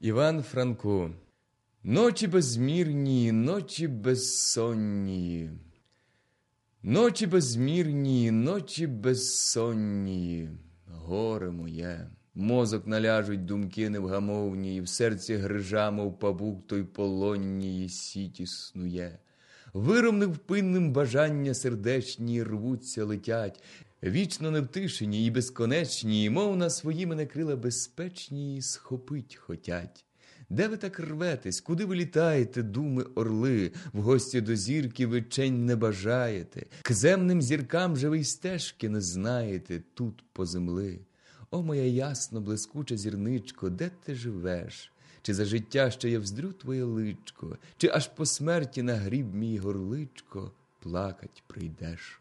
Іван Франко. Ночі безмірні, ночі безсонні. Ночі безмірні, ночі безсонні. Горе моє. Мозок наляжуть думки невгамовні, і в серці грижа, мов павук той полонній сіті снує. Виром невпинним бажання сердечні рвуться, летять, вічно невтишені і безконечні, і мов на свої мене крила безпечні, схопить хотять. Де ви так рветесь, куди ви літаєте, думи орли, в гості до зірки ви чень не бажаєте, к земним зіркам же ви й стежки не знаєте тут по земли. О, моя ясно, блискуча зірничко, де ти живеш? Чи за життя ще я вздрю твоє личко, чи аж по смерті на гріб мій горличко плакать прийдеш?